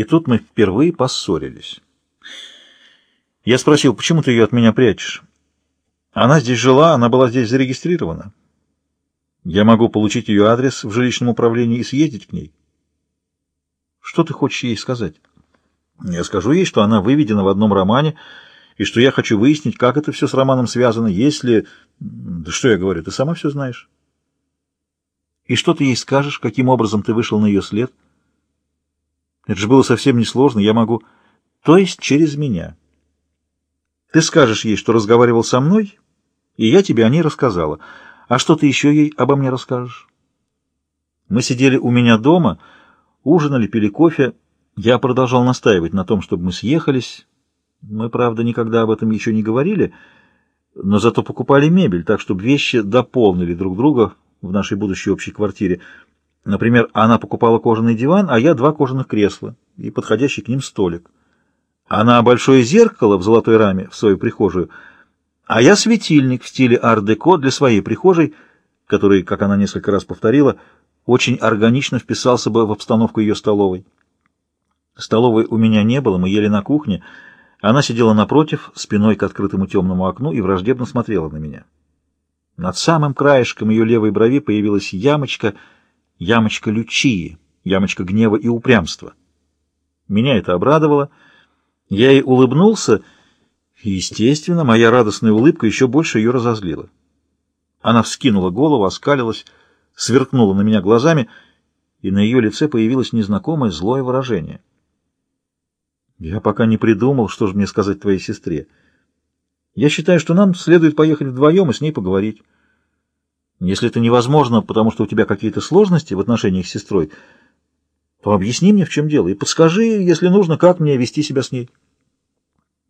И тут мы впервые поссорились. Я спросил, почему ты ее от меня прячешь? Она здесь жила, она была здесь зарегистрирована. Я могу получить ее адрес в жилищном управлении и съездить к ней. Что ты хочешь ей сказать? Я скажу ей, что она выведена в одном романе, и что я хочу выяснить, как это все с романом связано, если... Да что я говорю, ты сама все знаешь. И что ты ей скажешь, каким образом ты вышел на ее след? Это же было совсем несложно, я могу... То есть через меня. Ты скажешь ей, что разговаривал со мной, и я тебе о ней рассказала. А что ты еще ей обо мне расскажешь? Мы сидели у меня дома, ужинали, пили кофе. Я продолжал настаивать на том, чтобы мы съехались. Мы, правда, никогда об этом еще не говорили, но зато покупали мебель, так чтобы вещи дополнили друг друга в нашей будущей общей квартире. Например, она покупала кожаный диван, а я два кожаных кресла и подходящий к ним столик. Она большое зеркало в золотой раме в свою прихожую, а я светильник в стиле ар-деко для своей прихожей, который, как она несколько раз повторила, очень органично вписался бы в обстановку ее столовой. Столовой у меня не было, мы ели на кухне. Она сидела напротив, спиной к открытому темному окну и враждебно смотрела на меня. Над самым краешком ее левой брови появилась ямочка, ямочка лючии, ямочка гнева и упрямства. Меня это обрадовало. Я ей улыбнулся, и, естественно, моя радостная улыбка еще больше ее разозлила. Она вскинула голову, оскалилась, сверкнула на меня глазами, и на ее лице появилось незнакомое злое выражение. Я пока не придумал, что же мне сказать твоей сестре. Я считаю, что нам следует поехать вдвоем и с ней поговорить. Если это невозможно, потому что у тебя какие-то сложности в отношениях с сестрой, то объясни мне, в чем дело, и подскажи, если нужно, как мне вести себя с ней.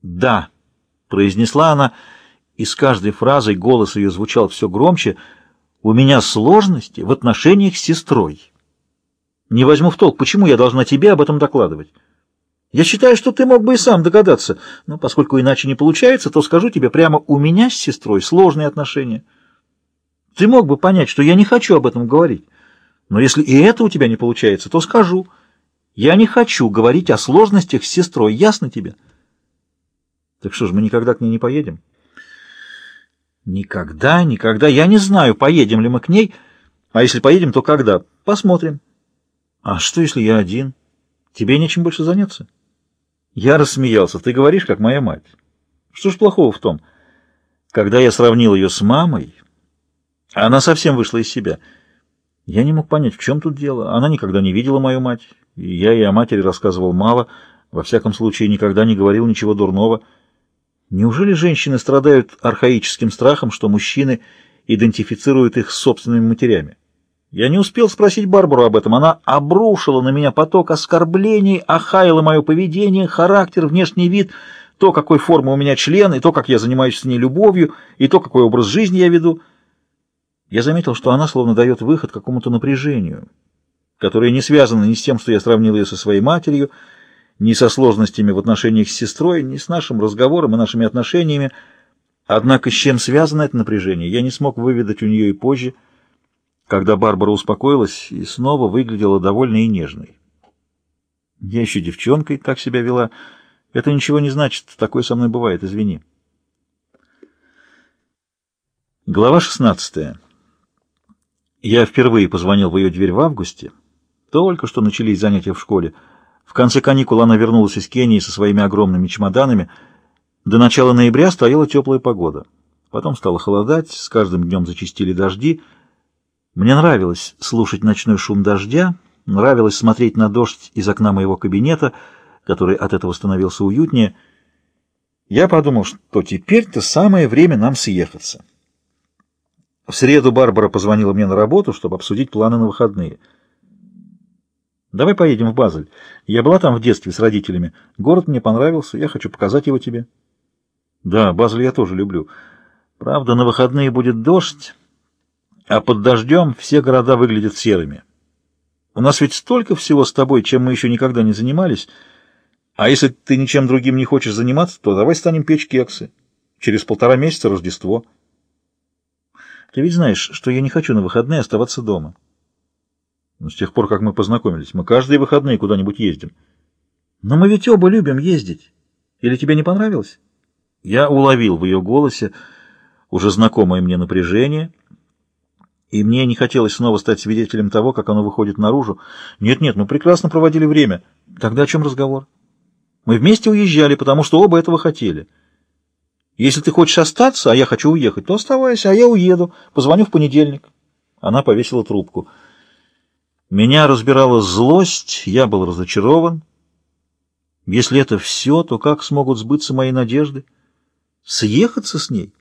«Да», — произнесла она, и с каждой фразой голос ее звучал все громче, «у меня сложности в отношениях с сестрой. Не возьму в толк, почему я должна тебе об этом докладывать?» Я считаю, что ты мог бы и сам догадаться, но поскольку иначе не получается, то скажу тебе прямо, у меня с сестрой сложные отношения. Ты мог бы понять, что я не хочу об этом говорить. Но если и это у тебя не получается, то скажу. Я не хочу говорить о сложностях с сестрой, ясно тебе? Так что ж, мы никогда к ней не поедем? Никогда, никогда. Я не знаю, поедем ли мы к ней, а если поедем, то когда? Посмотрим. А что, если я один? Тебе нечем больше заняться? Я рассмеялся. Ты говоришь, как моя мать. Что ж плохого в том? Когда я сравнил ее с мамой, она совсем вышла из себя. Я не мог понять, в чем тут дело. Она никогда не видела мою мать, и я ей о матери рассказывал мало, во всяком случае никогда не говорил ничего дурного. Неужели женщины страдают архаическим страхом, что мужчины идентифицируют их с собственными матерями? Я не успел спросить Барбару об этом. Она обрушила на меня поток оскорблений, охаяла мое поведение, характер, внешний вид, то, какой формы у меня член, и то, как я занимаюсь с ней любовью, и то, какой образ жизни я веду. Я заметил, что она словно дает выход какому-то напряжению, которое не связано ни с тем, что я сравнил ее со своей матерью, ни со сложностями в отношениях с сестрой, ни с нашим разговором и нашими отношениями. Однако с чем связано это напряжение, я не смог выведать у нее и позже, когда Барбара успокоилась и снова выглядела довольной и нежной. Я еще девчонкой так себя вела. Это ничего не значит, такое со мной бывает, извини. Глава 16. Я впервые позвонил в ее дверь в августе. Только что начались занятия в школе. В конце каникул она вернулась из Кении со своими огромными чемоданами. До начала ноября стояла теплая погода. Потом стало холодать, с каждым днем зачистили дожди — мне нравилось слушать ночной шум дождя, нравилось смотреть на дождь из окна моего кабинета, который от этого становился уютнее. Я подумал, что теперь-то самое время нам съехаться. В среду Барбара позвонила мне на работу, чтобы обсудить планы на выходные. «Давай поедем в Базель. Я была там в детстве с родителями. Город мне понравился, я хочу показать его тебе». «Да, Базель я тоже люблю. Правда, на выходные будет дождь» а под дождем все города выглядят серыми. У нас ведь столько всего с тобой, чем мы еще никогда не занимались. А если ты ничем другим не хочешь заниматься, то давай станем печь кексы. Через полтора месяца Рождество. Ты ведь знаешь, что я не хочу на выходные оставаться дома. Но с тех пор, как мы познакомились, мы каждые выходные куда-нибудь ездим. Но мы ведь оба любим ездить. Или тебе не понравилось? Я уловил в ее голосе уже знакомое мне напряжение, и мне не хотелось снова стать свидетелем того, как оно выходит наружу. Нет-нет, мы прекрасно проводили время. Тогда о чем разговор? Мы вместе уезжали, потому что оба этого хотели. Если ты хочешь остаться, а я хочу уехать, то оставайся, а я уеду. Позвоню в понедельник. Она повесила трубку. Меня разбирала злость, я был разочарован. Если это все, то как смогут сбыться мои надежды? Съехаться с ней?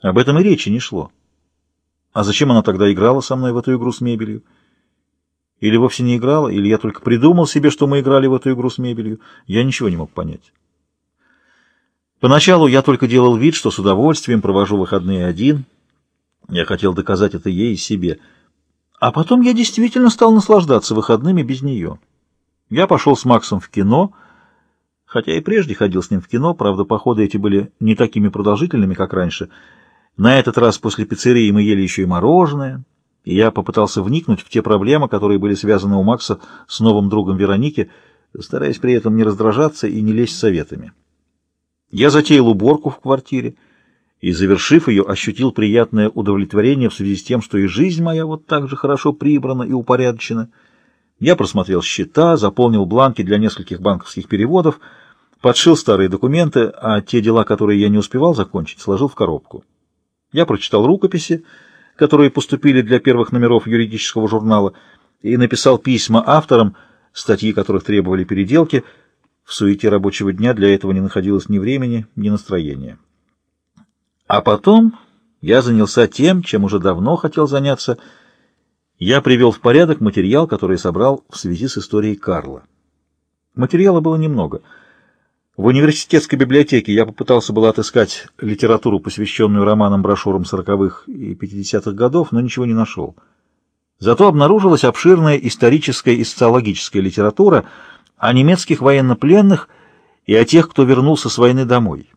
Об этом и речи не шло. А зачем она тогда играла со мной в эту игру с мебелью? Или вовсе не играла, или я только придумал себе, что мы играли в эту игру с мебелью. Я ничего не мог понять. Поначалу я только делал вид, что с удовольствием провожу выходные один. Я хотел доказать это ей и себе. А потом я действительно стал наслаждаться выходными без нее. Я пошел с Максом в кино, хотя и прежде ходил с ним в кино, правда, походы эти были не такими продолжительными, как раньше. На этот раз после пиццерии мы ели еще и мороженое, и я попытался вникнуть в те проблемы, которые были связаны у Макса с новым другом Вероники, стараясь при этом не раздражаться и не лезть советами. Я затеял уборку в квартире и, завершив ее, ощутил приятное удовлетворение в связи с тем, что и жизнь моя вот так же хорошо прибрана и упорядочена. Я просмотрел счета, заполнил бланки для нескольких банковских переводов, подшил старые документы, а те дела, которые я не успевал закончить, сложил в коробку. Я прочитал рукописи, которые поступили для первых номеров юридического журнала, и написал письма авторам, статьи которых требовали переделки. В суете рабочего дня для этого не находилось ни времени, ни настроения. А потом я занялся тем, чем уже давно хотел заняться — я привел в порядок материал, который собрал в связи с историей Карла. Материала было немного. В университетской библиотеке я попытался было отыскать литературу, посвященную романам-брошюрам сороковых и пятидесятых годов, но ничего не нашел. Зато обнаружилась обширная историческая и социологическая литература о немецких военнопленных и о тех, кто вернулся с войны домой.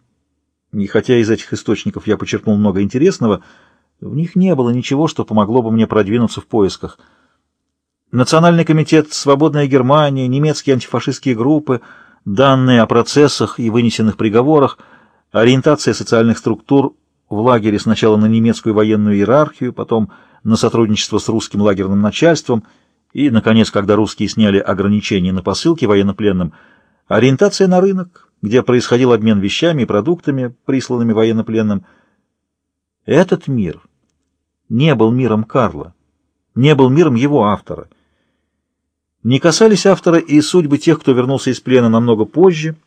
И хотя из этих источников я почерпнул много интересного, в них не было ничего, что помогло бы мне продвинуться в поисках. Национальный комитет «Свободная Германия», немецкие антифашистские группы, данные о процессах и вынесенных приговорах, ориентация социальных структур в лагере сначала на немецкую военную иерархию, потом на сотрудничество с русским лагерным начальством и, наконец, когда русские сняли ограничения на посылки военнопленным, ориентация на рынок, где происходил обмен вещами и продуктами, присланными военнопленным. Этот мир — не был миром Карла, не был миром его автора. Не касались автора и судьбы тех, кто вернулся из плена намного позже,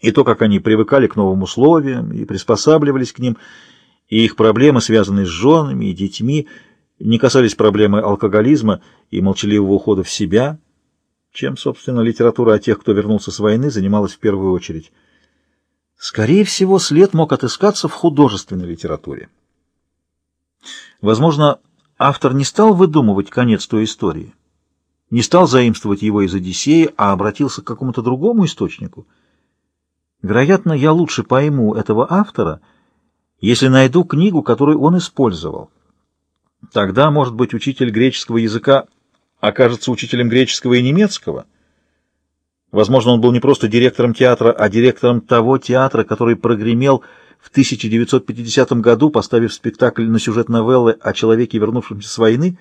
и то, как они привыкали к новым условиям и приспосабливались к ним, и их проблемы, связанные с женами и детьми, не касались проблемы алкоголизма и молчаливого ухода в себя, чем, собственно, литература о тех, кто вернулся с войны, занималась в первую очередь. Скорее всего, след мог отыскаться в художественной литературе. Возможно, автор не стал выдумывать конец той истории, не стал заимствовать его из «Одиссеи», а обратился к какому-то другому источнику. Вероятно, я лучше пойму этого автора, если найду книгу, которую он использовал. Тогда, может быть, учитель греческого языка окажется учителем греческого и немецкого. Возможно, он был не просто директором театра, а директором того театра, который прогремел в 1950 году, поставив спектакль на сюжет новеллы о человеке, вернувшемся с войны,